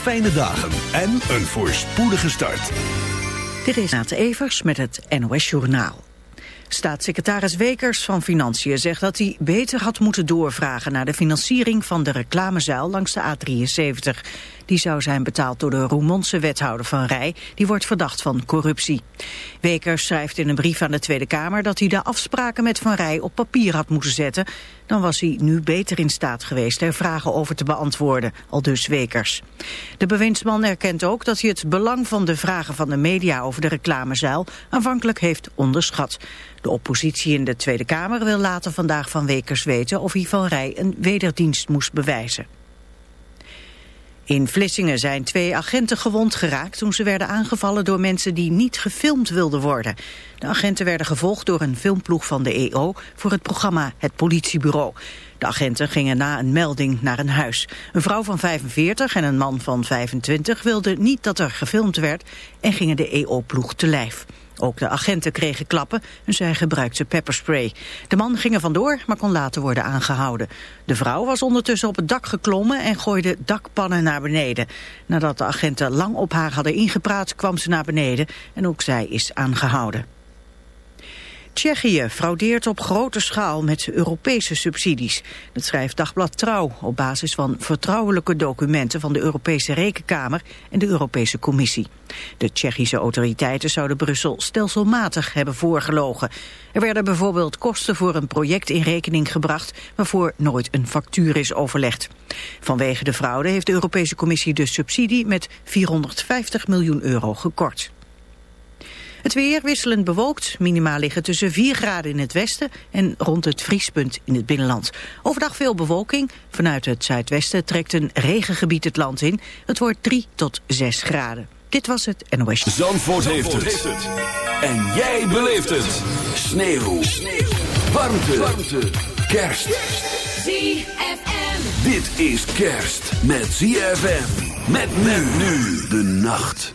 fijne dagen en een voorspoedige start. Dit is Nate Evers met het NOS Journaal. Staatssecretaris Wekers van Financiën zegt dat hij beter had moeten doorvragen naar de financiering van de reclamezuil langs de A73. Die zou zijn betaald door de Roermondse wethouder van Rij, die wordt verdacht van corruptie. Wekers schrijft in een brief aan de Tweede Kamer dat hij de afspraken met Van Rij op papier had moeten zetten. Dan was hij nu beter in staat geweest er vragen over te beantwoorden, al dus Wekers. De bewindsman erkent ook dat hij het belang van de vragen van de media over de reclamezuil aanvankelijk heeft onderschat. De oppositie in de Tweede Kamer wil later vandaag van Wekers weten of hij Van Rij een wederdienst moest bewijzen. In Vlissingen zijn twee agenten gewond geraakt toen ze werden aangevallen door mensen die niet gefilmd wilden worden. De agenten werden gevolgd door een filmploeg van de EO voor het programma Het Politiebureau. De agenten gingen na een melding naar een huis. Een vrouw van 45 en een man van 25 wilden niet dat er gefilmd werd en gingen de EO-ploeg te lijf. Ook de agenten kregen klappen en zij gebruikten pepperspray. De man ging er vandoor, maar kon later worden aangehouden. De vrouw was ondertussen op het dak geklommen en gooide dakpannen naar beneden. Nadat de agenten lang op haar hadden ingepraat, kwam ze naar beneden en ook zij is aangehouden. Tsjechië fraudeert op grote schaal met Europese subsidies. Dat schrijft Dagblad Trouw op basis van vertrouwelijke documenten van de Europese Rekenkamer en de Europese Commissie. De Tsjechische autoriteiten zouden Brussel stelselmatig hebben voorgelogen. Er werden bijvoorbeeld kosten voor een project in rekening gebracht waarvoor nooit een factuur is overlegd. Vanwege de fraude heeft de Europese Commissie de subsidie met 450 miljoen euro gekort. Het weer wisselend bewolkt. Minimaal liggen tussen 4 graden in het westen en rond het vriespunt in het binnenland. Overdag veel bewolking. Vanuit het zuidwesten trekt een regengebied het land in. Het wordt 3 tot 6 graden. Dit was het NOS. Zandvoort, heeft, het. En jij beleeft het. Sneeuw. Sneeuw. Warmte. Warmte. Kerst. ZFM. Dit is kerst met ZFM. Met men nu de nacht.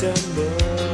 the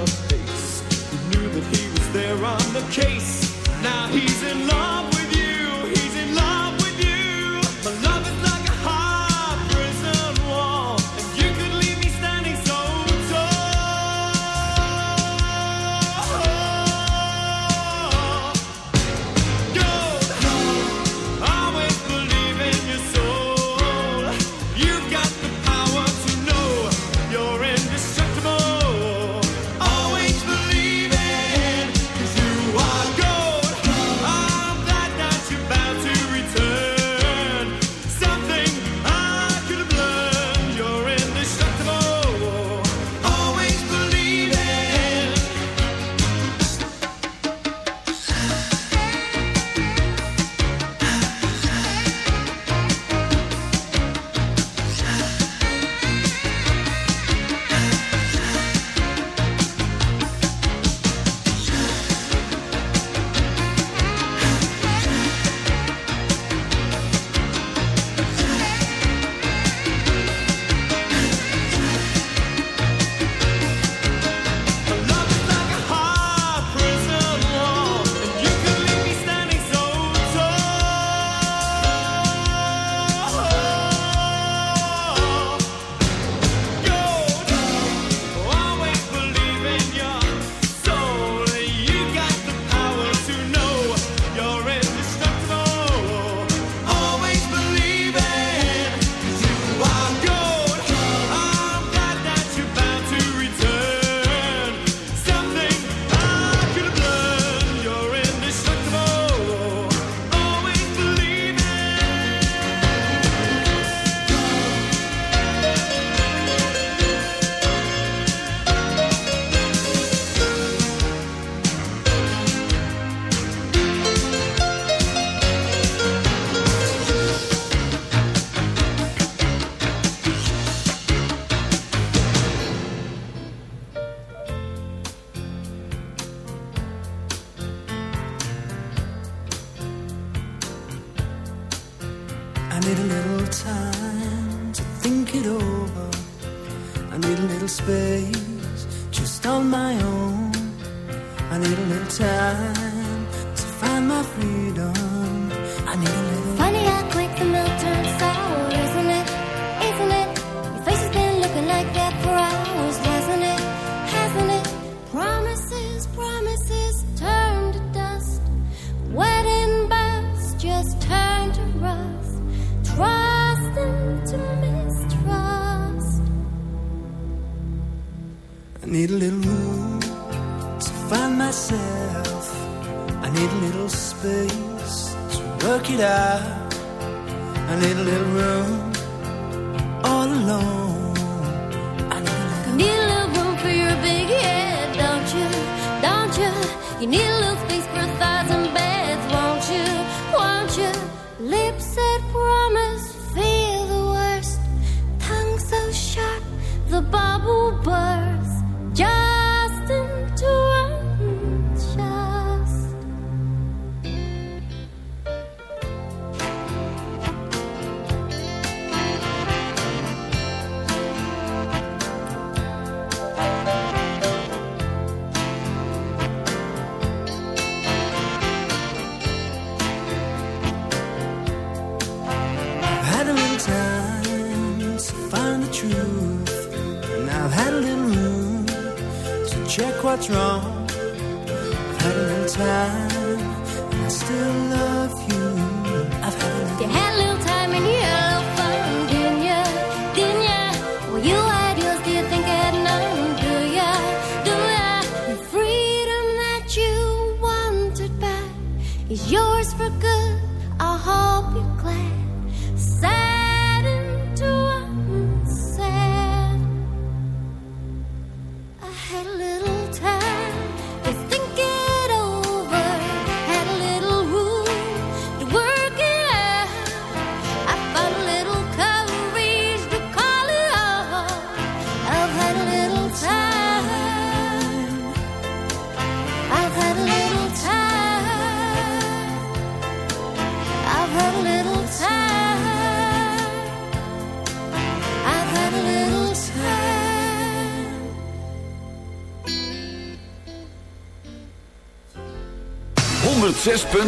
what's wrong. I've had a time.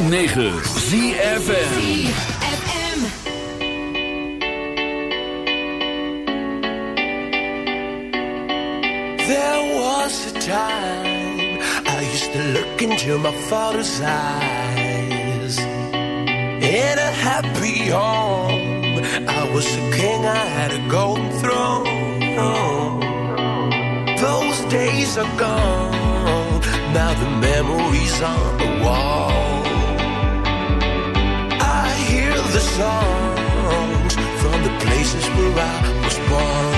106.9 ZFM time I used to look into my father's eyes. In a happy home I was a king, I had a golden throne. Those days are gone. Now the memories on the wall. songs from the places where I was born.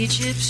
Like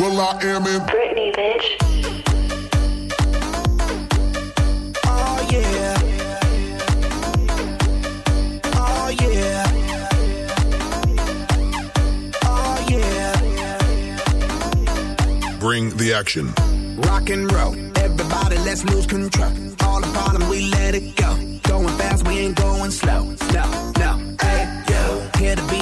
with Will I Am in Britney, bitch. Oh yeah. Oh yeah. Oh yeah. Bring the action. Rock and roll. Everybody, let's lose control. All the problem, we let it go. Going fast, we ain't going slow. No, no.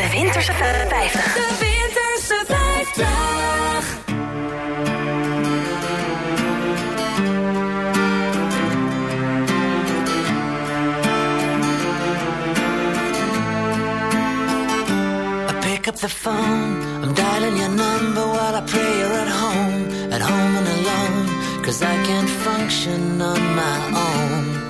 De Winterse 50. De Winterse 50. up the phone. I'm dialing your number while I pray you're at home, at home and alone. Cause I can't function on my own.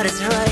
what is right.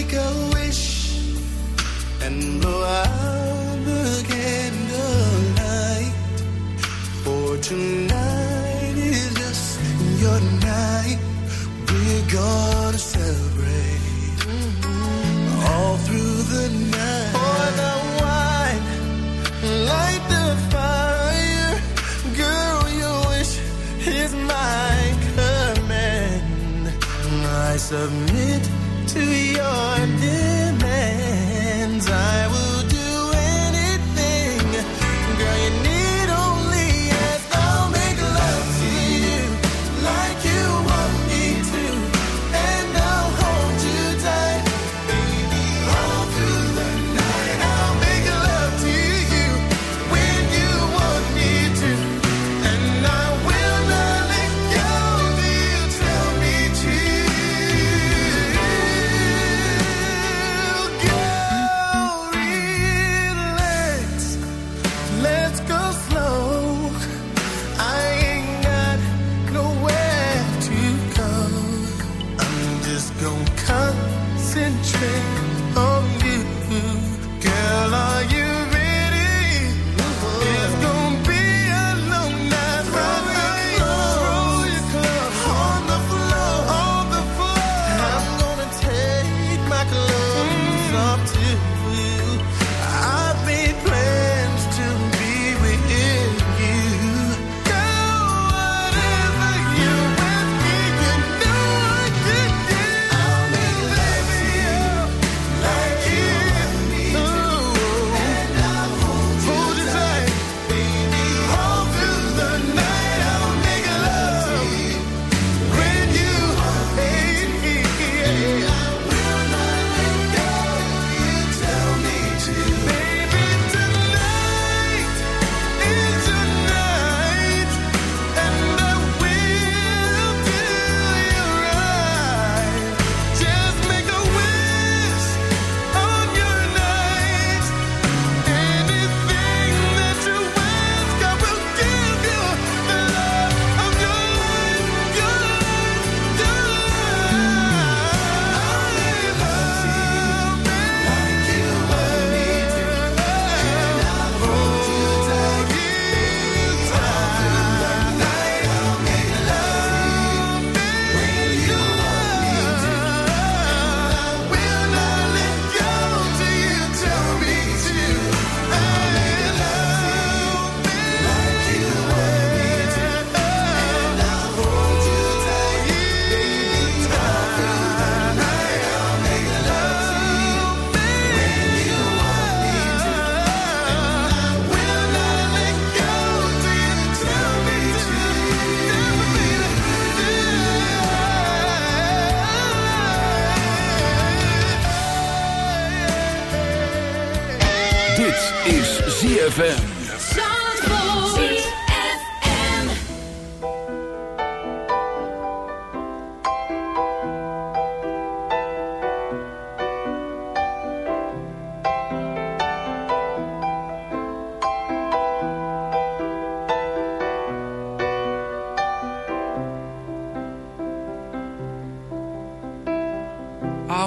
make a wish and blow out the candlelight. For tonight is just your night. We're gonna celebrate all through the night. Pour the wine, light the fire. Girl, your wish is my command. I submit one.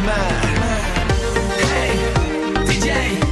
man. Hey, DJ.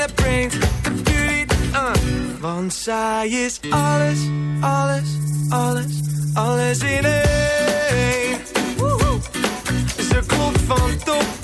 En de brains. De beauty, uh. Want zij is alles, alles, alles, alles in één. Ze klopt van top